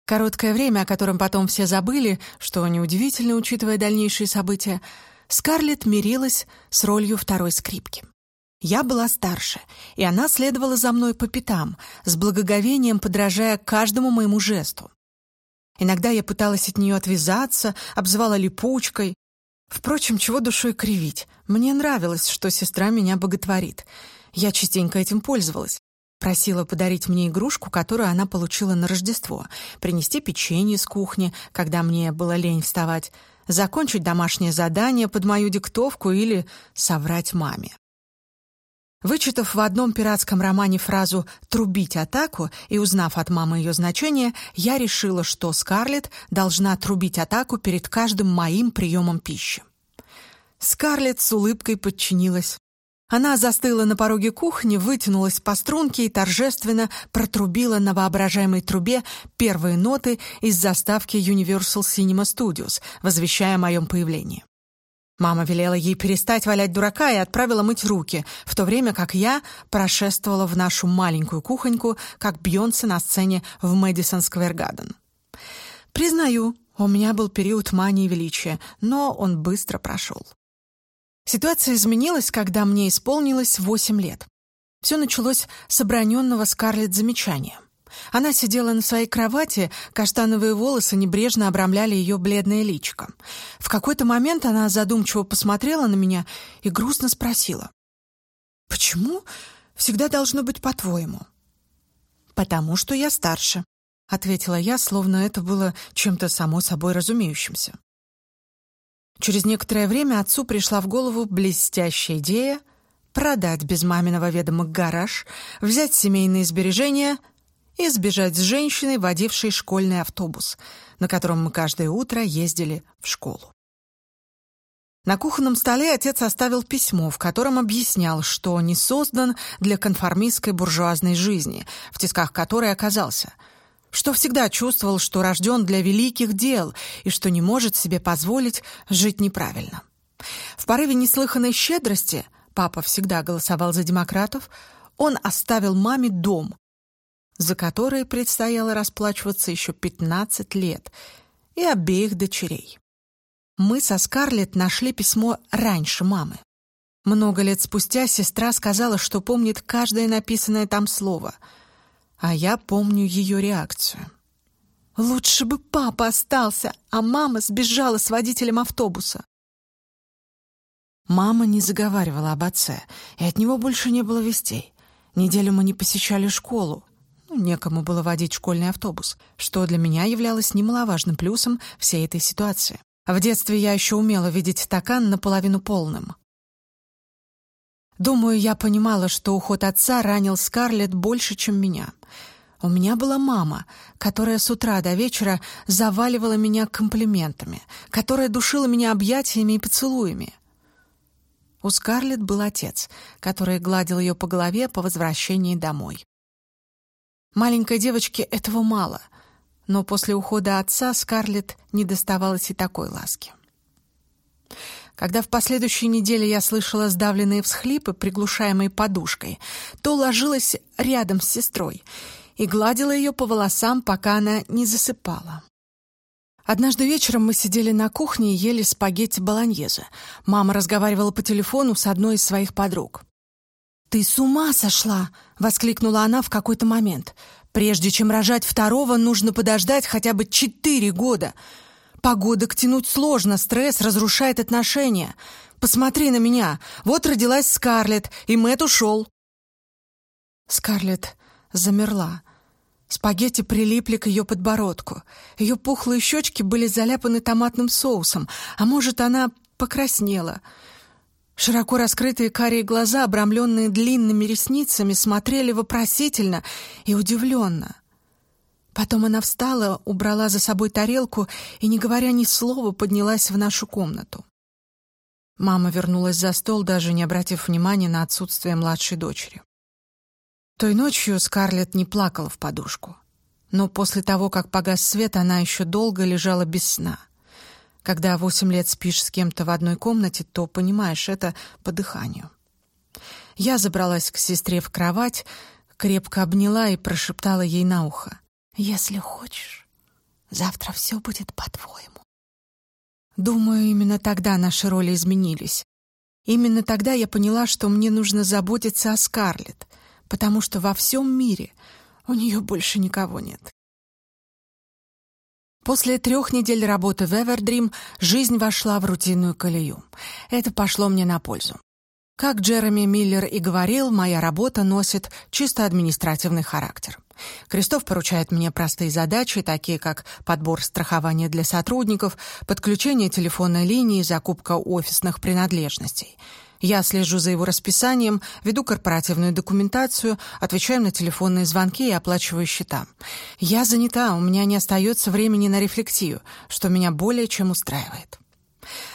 Короткое время, о котором потом все забыли, что неудивительно, учитывая дальнейшие события, Скарлетт мирилась с ролью второй скрипки. Я была старше, и она следовала за мной по пятам, с благоговением подражая каждому моему жесту. Иногда я пыталась от нее отвязаться, обзывала липучкой. Впрочем, чего душой кривить? Мне нравилось, что сестра меня боготворит. Я частенько этим пользовалась. Просила подарить мне игрушку, которую она получила на Рождество, принести печенье с кухни, когда мне было лень вставать, закончить домашнее задание под мою диктовку или соврать маме. Вычитав в одном пиратском романе фразу «трубить атаку» и узнав от мамы ее значение, я решила, что Скарлетт должна трубить атаку перед каждым моим приемом пищи. Скарлетт с улыбкой подчинилась. Она застыла на пороге кухни, вытянулась по струнке и торжественно протрубила на воображаемой трубе первые ноты из заставки Universal Cinema Studios, возвещая о моем появлении. Мама велела ей перестать валять дурака и отправила мыть руки, в то время как я прошествовала в нашу маленькую кухоньку, как Бьонсе на сцене в Мэдисон Сквер Гарден. Признаю, у меня был период мании величия, но он быстро прошел. Ситуация изменилась, когда мне исполнилось восемь лет. Все началось с оброненного Скарлетт замечания. Она сидела на своей кровати, каштановые волосы небрежно обрамляли ее бледное личико. В какой-то момент она задумчиво посмотрела на меня и грустно спросила. «Почему всегда должно быть по-твоему?» «Потому что я старше», — ответила я, словно это было чем-то само собой разумеющимся. Через некоторое время отцу пришла в голову блестящая идея продать без маминого ведома гараж, взять семейные сбережения и сбежать с женщиной, водившей школьный автобус, на котором мы каждое утро ездили в школу. На кухонном столе отец оставил письмо, в котором объяснял, что не создан для конформистской буржуазной жизни, в тисках которой оказался, что всегда чувствовал, что рожден для великих дел и что не может себе позволить жить неправильно. В порыве неслыханной щедрости папа всегда голосовал за демократов, он оставил маме дом, за который предстояло расплачиваться еще 15 лет, и обеих дочерей. Мы со Скарлетт нашли письмо раньше мамы. Много лет спустя сестра сказала, что помнит каждое написанное там слово, а я помню ее реакцию. Лучше бы папа остался, а мама сбежала с водителем автобуса. Мама не заговаривала об отце, и от него больше не было вестей. Неделю мы не посещали школу. Ну, некому было водить школьный автобус, что для меня являлось немаловажным плюсом всей этой ситуации. В детстве я еще умела видеть стакан наполовину полным. Думаю, я понимала, что уход отца ранил Скарлетт больше, чем меня. У меня была мама, которая с утра до вечера заваливала меня комплиментами, которая душила меня объятиями и поцелуями. У Скарлетт был отец, который гладил ее по голове по возвращении домой. Маленькой девочке этого мало — но после ухода отца Скарлетт не доставалось и такой ласки. Когда в последующей неделе я слышала сдавленные всхлипы, приглушаемые подушкой, то ложилась рядом с сестрой и гладила ее по волосам, пока она не засыпала. Однажды вечером мы сидели на кухне и ели спагетти болоньезе. Мама разговаривала по телефону с одной из своих подруг. «Ты с ума сошла!» — воскликнула она в какой-то момент. Прежде чем рожать второго, нужно подождать хотя бы четыре года. Погодок тянуть сложно, стресс разрушает отношения. Посмотри на меня. Вот родилась Скарлетт, и Мэтт ушел. Скарлетт замерла. Спагетти прилипли к ее подбородку. Ее пухлые щечки были заляпаны томатным соусом, а может, она покраснела — Широко раскрытые карие глаза, обрамленные длинными ресницами, смотрели вопросительно и удивленно. Потом она встала, убрала за собой тарелку и, не говоря ни слова, поднялась в нашу комнату. Мама вернулась за стол, даже не обратив внимания на отсутствие младшей дочери. Той ночью Скарлетт не плакала в подушку. Но после того, как погас свет, она еще долго лежала без сна. Когда восемь лет спишь с кем-то в одной комнате, то понимаешь это по дыханию. Я забралась к сестре в кровать, крепко обняла и прошептала ей на ухо. «Если хочешь, завтра все будет по-твоему». Думаю, именно тогда наши роли изменились. Именно тогда я поняла, что мне нужно заботиться о Скарлетт, потому что во всем мире у нее больше никого нет. После трех недель работы в Эвердрим жизнь вошла в рутинную колею. Это пошло мне на пользу. Как Джереми Миллер и говорил, моя работа носит чисто административный характер. Крестов поручает мне простые задачи, такие как подбор страхования для сотрудников, подключение телефонной линии, закупка офисных принадлежностей — я слежу за его расписанием, веду корпоративную документацию, отвечаю на телефонные звонки и оплачиваю счета. Я занята, у меня не остается времени на рефлексию, что меня более чем устраивает.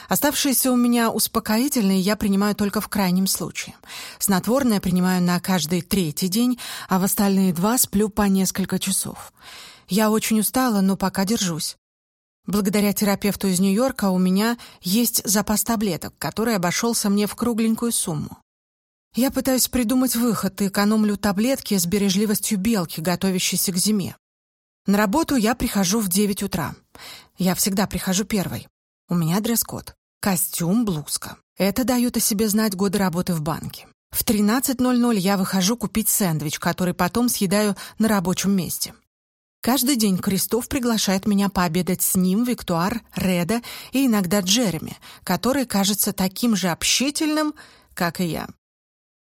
Оставшиеся у меня успокоительные я принимаю только в крайнем случае. Снотворное принимаю на каждый третий день, а в остальные два сплю по несколько часов. Я очень устала, но пока держусь. Благодаря терапевту из Нью-Йорка у меня есть запас таблеток, который обошелся мне в кругленькую сумму. Я пытаюсь придумать выход и экономлю таблетки с бережливостью белки, готовящейся к зиме. На работу я прихожу в 9 утра. Я всегда прихожу первой. У меня дресс-код. Костюм, блузка. Это дает о себе знать годы работы в банке. В 13.00 я выхожу купить сэндвич, который потом съедаю на рабочем месте. Каждый день Кристоф приглашает меня пообедать с ним, Виктуар, Реда и иногда Джереми, который кажется таким же общительным, как и я.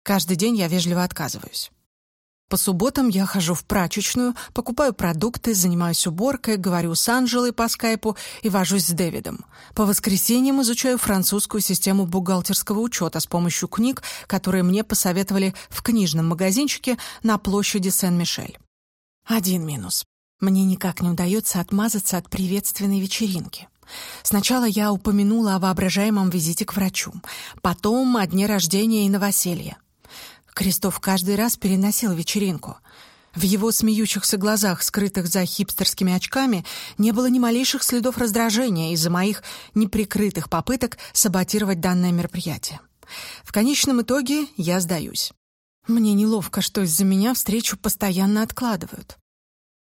Каждый день я вежливо отказываюсь. По субботам я хожу в прачечную, покупаю продукты, занимаюсь уборкой, говорю с Анжелой по скайпу и вожусь с Дэвидом. По воскресеньям изучаю французскую систему бухгалтерского учета с помощью книг, которые мне посоветовали в книжном магазинчике на площади Сен-Мишель. Один минус. Мне никак не удается отмазаться от приветственной вечеринки. Сначала я упомянула о воображаемом визите к врачу, потом о дне рождения и новоселье. Крестов каждый раз переносил вечеринку. В его смеющихся глазах, скрытых за хипстерскими очками, не было ни малейших следов раздражения из-за моих неприкрытых попыток саботировать данное мероприятие. В конечном итоге я сдаюсь. Мне неловко, что из-за меня встречу постоянно откладывают.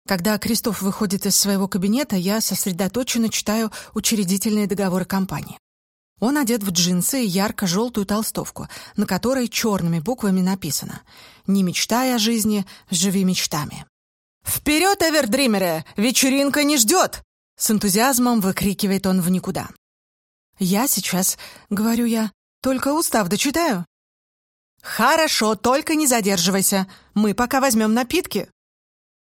Когда Крестов выходит из своего кабинета, я сосредоточенно читаю учредительные договоры компании. Он одет в джинсы и ярко-желтую толстовку, на которой черными буквами написано «Не мечтай о жизни, живи мечтами». «Вперед, эвердримеры! Вечеринка не ждет!» С энтузиазмом выкрикивает он в никуда. «Я сейчас, — говорю я, — только устав дочитаю». «Хорошо, только не задерживайся. Мы пока возьмем напитки».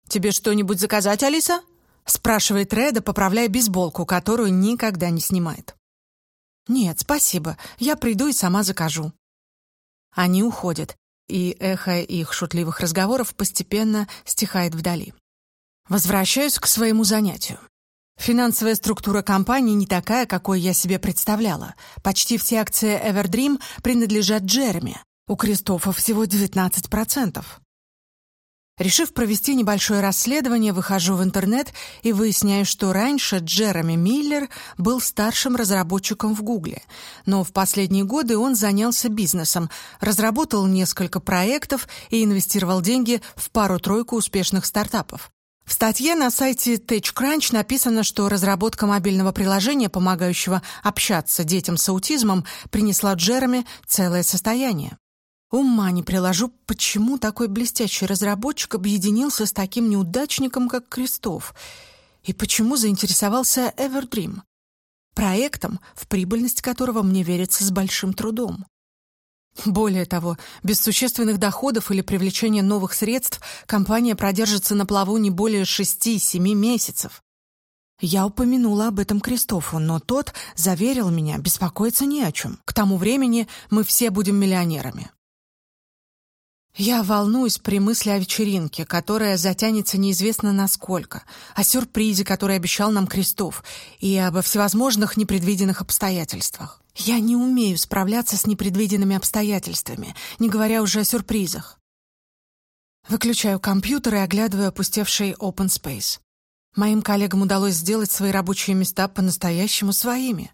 «Тебе что-нибудь заказать, Алиса?» — спрашивает Реда, поправляя бейсболку, которую никогда не снимает. «Нет, спасибо. Я приду и сама закажу». Они уходят, и эхо их шутливых разговоров постепенно стихает вдали. Возвращаюсь к своему занятию. Финансовая структура компании не такая, какой я себе представляла. Почти все акции Everdream принадлежат Джереми. У Кристофа всего 19%. Решив провести небольшое расследование, выхожу в интернет и выясняю, что раньше Джереми Миллер был старшим разработчиком в Гугле, но в последние годы он занялся бизнесом, разработал несколько проектов и инвестировал деньги в пару-тройку успешных стартапов. В статье на сайте TechCrunch написано, что разработка мобильного приложения, помогающего общаться детям с аутизмом, принесла Джереми целое состояние. Ума не приложу, почему такой блестящий разработчик объединился с таким неудачником, как Крестов, и почему заинтересовался Everdream, проектом, в прибыльность которого мне верится с большим трудом. Более того, без существенных доходов или привлечения новых средств компания продержится на плаву не более 6-7 месяцев. Я упомянула об этом Кристофу, но тот заверил меня, беспокоиться не о чем. К тому времени мы все будем миллионерами. Я волнуюсь при мысли о вечеринке, которая затянется неизвестно насколько, о сюрпризе, который обещал нам Крестов, и обо всевозможных непредвиденных обстоятельствах. Я не умею справляться с непредвиденными обстоятельствами, не говоря уже о сюрпризах. Выключаю компьютер и оглядываю опустевший open space. Моим коллегам удалось сделать свои рабочие места по-настоящему своими.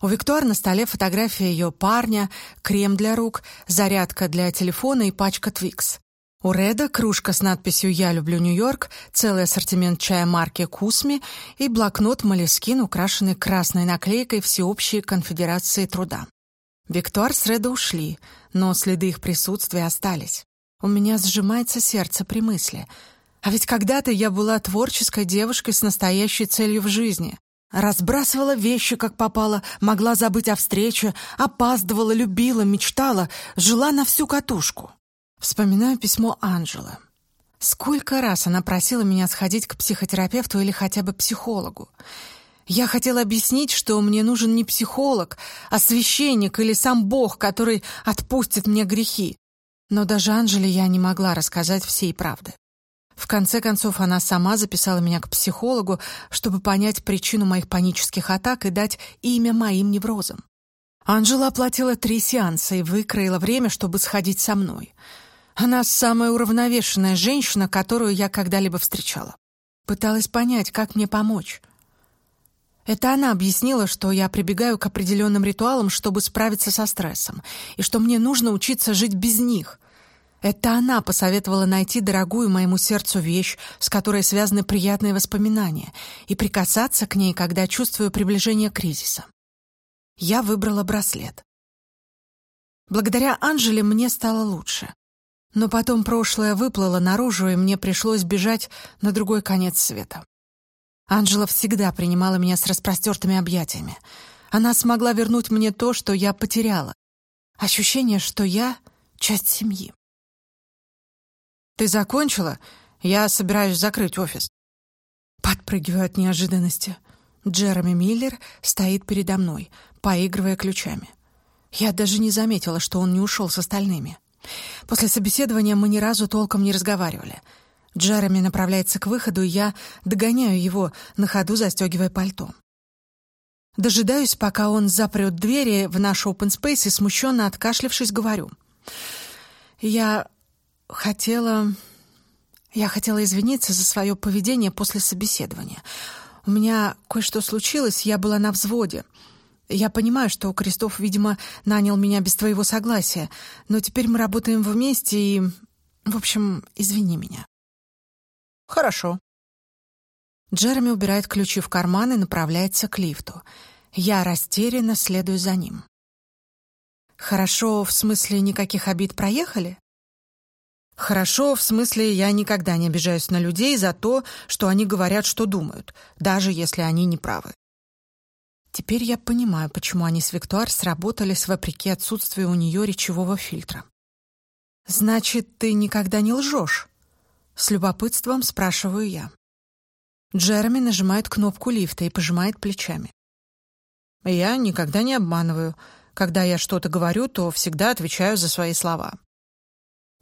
У Виктор на столе фотография ее парня, крем для рук, зарядка для телефона и пачка Твикс. У Реда кружка с надписью «Я люблю Нью-Йорк», целый ассортимент чая марки «Кусми» и блокнот «Молескин», украшенный красной наклейкой Всеобщей конфедерации труда. Виктор с Реда ушли, но следы их присутствия остались. У меня сжимается сердце при мысли. А ведь когда-то я была творческой девушкой с настоящей целью в жизни. Разбрасывала вещи, как попало, могла забыть о встрече, опаздывала, любила, мечтала, жила на всю катушку. Вспоминаю письмо Анжелы. Сколько раз она просила меня сходить к психотерапевту или хотя бы психологу. Я хотела объяснить, что мне нужен не психолог, а священник или сам Бог, который отпустит мне грехи. Но даже Анжеле я не могла рассказать всей правды. В конце концов, она сама записала меня к психологу, чтобы понять причину моих панических атак и дать имя моим неврозам. Анжела оплатила три сеанса и выкроила время, чтобы сходить со мной. Она самая уравновешенная женщина, которую я когда-либо встречала. Пыталась понять, как мне помочь. Это она объяснила, что я прибегаю к определенным ритуалам, чтобы справиться со стрессом, и что мне нужно учиться жить без них. Это она посоветовала найти дорогую моему сердцу вещь, с которой связаны приятные воспоминания, и прикасаться к ней, когда чувствую приближение кризиса. Я выбрала браслет. Благодаря Анжеле мне стало лучше. Но потом прошлое выплыло наружу, и мне пришлось бежать на другой конец света. Анжела всегда принимала меня с распростертыми объятиями. Она смогла вернуть мне то, что я потеряла. Ощущение, что я — часть семьи. «Ты закончила? Я собираюсь закрыть офис». Подпрыгиваю от неожиданности. Джереми Миллер стоит передо мной, поигрывая ключами. Я даже не заметила, что он не ушел с остальными. После собеседования мы ни разу толком не разговаривали. Джереми направляется к выходу, и я догоняю его, на ходу застегивая пальто. Дожидаюсь, пока он запрет двери в наш open space и, смущенно откашлившись, говорю. «Я хотела... Я хотела извиниться за свое поведение после собеседования. У меня кое-что случилось, я была на взводе. Я понимаю, что Крестов, видимо, нанял меня без твоего согласия, но теперь мы работаем вместе и... В общем, извини меня». «Хорошо». Джереми убирает ключи в карман и направляется к лифту. Я растерянно следую за ним. «Хорошо, в смысле, никаких обид проехали?» «Хорошо, в смысле, я никогда не обижаюсь на людей за то, что они говорят, что думают, даже если они не правы. Теперь я понимаю, почему они с Виктуар сработались вопреки отсутствию у нее речевого фильтра. «Значит, ты никогда не лжешь?» С любопытством спрашиваю я. Джереми нажимает кнопку лифта и пожимает плечами. «Я никогда не обманываю. Когда я что-то говорю, то всегда отвечаю за свои слова».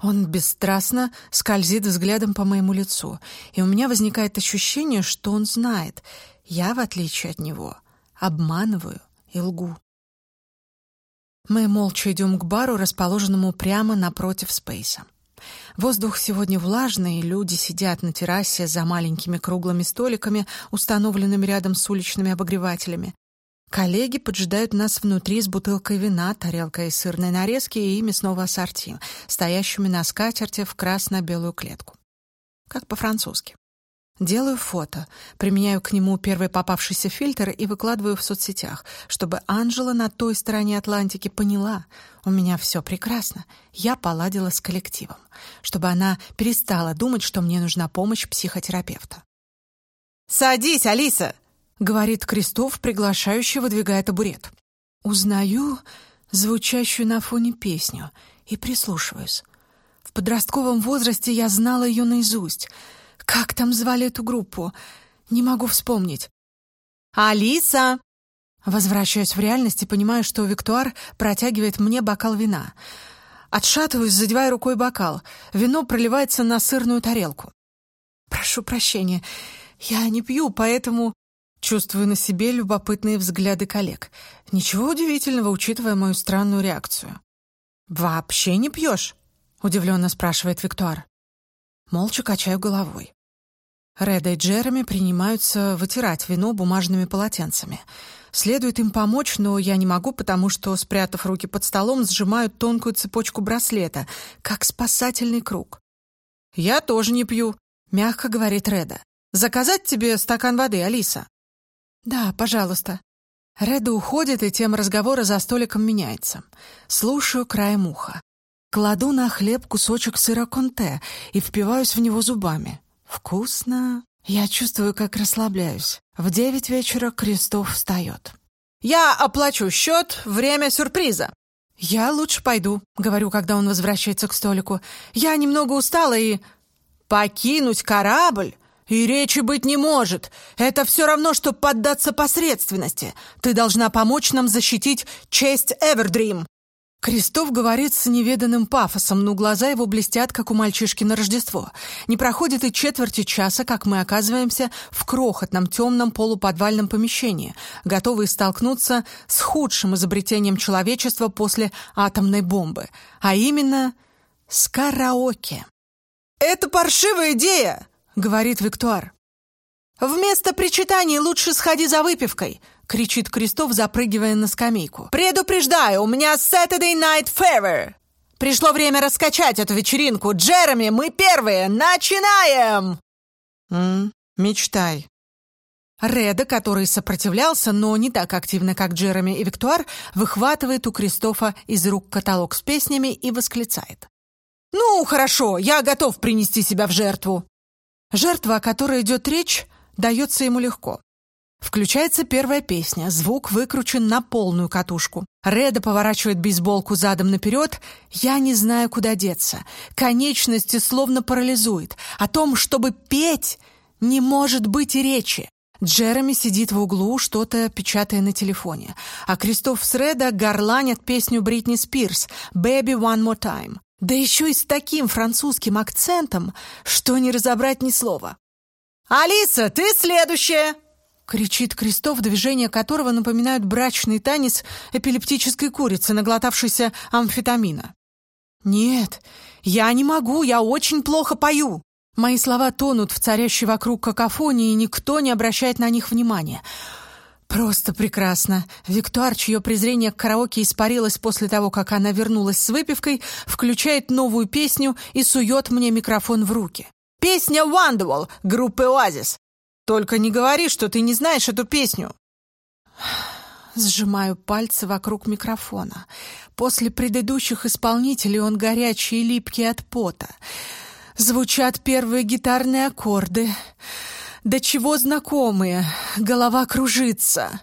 Он бесстрастно скользит взглядом по моему лицу, и у меня возникает ощущение, что он знает. Я, в отличие от него, обманываю и лгу. Мы молча идем к бару, расположенному прямо напротив Спейса. Воздух сегодня влажный, и люди сидят на террасе за маленькими круглыми столиками, установленными рядом с уличными обогревателями. Коллеги поджидают нас внутри с бутылкой вина, тарелкой сырной нарезки и мясного ассорти, стоящими на скатерти в красно-белую клетку. Как по-французски. Делаю фото, применяю к нему первый попавшийся фильтр и выкладываю в соцсетях, чтобы Анжела на той стороне Атлантики поняла, у меня все прекрасно, я поладила с коллективом, чтобы она перестала думать, что мне нужна помощь психотерапевта. «Садись, Алиса!» — говорит Крестов, приглашающий, выдвигая табурет. Узнаю звучащую на фоне песню и прислушиваюсь. В подростковом возрасте я знала ее наизусть — как там звали эту группу? Не могу вспомнить. «Алиса!» Возвращаюсь в реальность и понимаю, что Виктуар протягивает мне бокал вина. Отшатываюсь, задевая рукой бокал. Вино проливается на сырную тарелку. «Прошу прощения, я не пью, поэтому...» Чувствую на себе любопытные взгляды коллег. Ничего удивительного, учитывая мою странную реакцию. «Вообще не пьешь?» — удивленно спрашивает Виктуар. Молча качаю головой. Реда и Джереми принимаются вытирать вино бумажными полотенцами. Следует им помочь, но я не могу, потому что, спрятав руки под столом, сжимают тонкую цепочку браслета, как спасательный круг. «Я тоже не пью», — мягко говорит Реда. «Заказать тебе стакан воды, Алиса?» «Да, пожалуйста». Реда уходит, и тема разговора за столиком меняется. Слушаю краем уха. Кладу на хлеб кусочек сыра конте и впиваюсь в него зубами. Вкусно. Я чувствую, как расслабляюсь. В девять вечера Крестов встает. «Я оплачу счет, время сюрприза». «Я лучше пойду», — говорю, когда он возвращается к столику. «Я немного устала и...» «Покинуть корабль? И речи быть не может. Это все равно, что поддаться посредственности. Ты должна помочь нам защитить честь Эвердрим». Крестов говорит с неведанным пафосом, но глаза его блестят, как у мальчишки на Рождество. Не проходит и четверти часа, как мы оказываемся в крохотном темном полуподвальном помещении, готовые столкнуться с худшим изобретением человечества после атомной бомбы, а именно с караоке. «Это паршивая идея!» — говорит Виктуар. «Вместо причитаний лучше сходи за выпивкой кричит Крестов, запрыгивая на скамейку. «Предупреждаю, у меня Saturday Night Fever!» «Пришло время раскачать эту вечеринку! Джереми, мы первые! Начинаем!» «М мечтай». Реда, который сопротивлялся, но не так активно, как Джереми и Виктуар, выхватывает у Кристофа из рук каталог с песнями и восклицает. «Ну, хорошо, я готов принести себя в жертву». Жертва, о которой идет речь, дается ему легко. Включается первая песня, звук выкручен на полную катушку. Реда поворачивает бейсболку задом наперед. Я не знаю, куда деться. Конечности словно парализует. О том, чтобы петь, не может быть и речи. Джереми сидит в углу, что-то печатая на телефоне. А Кристоф с Реда горланят песню Бритни Спирс «Baby One More Time». Да еще и с таким французским акцентом, что не разобрать ни слова. «Алиса, ты следующая!» кричит Крестов, движения которого напоминают брачный танец эпилептической курицы, наглотавшейся амфетамина. «Нет, я не могу, я очень плохо пою!» Мои слова тонут в царящей вокруг какофонии, и никто не обращает на них внимания. Просто прекрасно. Виктуар, чье презрение к караоке испарилось после того, как она вернулась с выпивкой, включает новую песню и сует мне микрофон в руки. Песня «Wonderwall» группы «Оазис». Только не говори, что ты не знаешь эту песню. Сжимаю пальцы вокруг микрофона. После предыдущих исполнителей он горячий и липкий от пота. Звучат первые гитарные аккорды. Да чего знакомые. Голова кружится.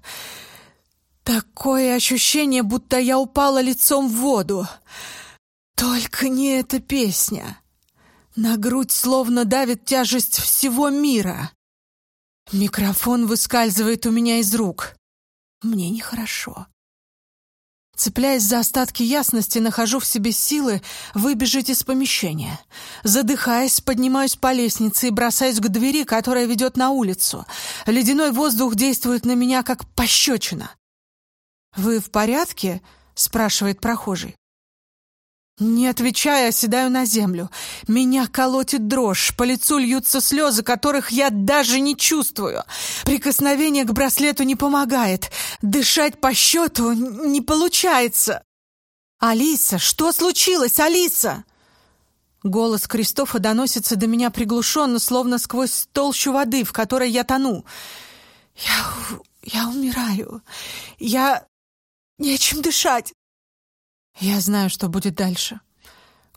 Такое ощущение, будто я упала лицом в воду. Только не эта песня. На грудь словно давит тяжесть всего мира. Микрофон выскальзывает у меня из рук. Мне нехорошо. Цепляясь за остатки ясности, нахожу в себе силы выбежать из помещения. Задыхаясь, поднимаюсь по лестнице и бросаюсь к двери, которая ведет на улицу. Ледяной воздух действует на меня, как пощечина. «Вы в порядке?» — спрашивает прохожий. Не отвечая, оседаю на землю. Меня колотит дрожь, по лицу льются слезы, которых я даже не чувствую. Прикосновение к браслету не помогает. Дышать по счету не получается. «Алиса, что случилось, Алиса?» Голос Кристофа доносится до меня приглушенно, словно сквозь толщу воды, в которой я тону. «Я... я умираю. Я... нечем дышать. Я знаю, что будет дальше.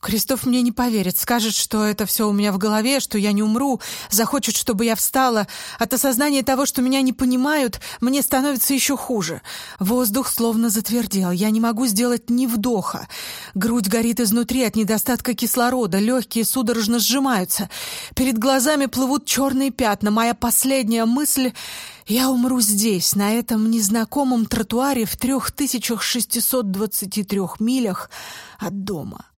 Крестов мне не поверит, скажет, что это все у меня в голове, что я не умру, захочет, чтобы я встала. От осознания того, что меня не понимают, мне становится еще хуже. Воздух словно затвердел, я не могу сделать ни вдоха. Грудь горит изнутри от недостатка кислорода, легкие судорожно сжимаются. Перед глазами плывут черные пятна. Моя последняя мысль я умру здесь, на этом незнакомом тротуаре в 3623 милях от дома.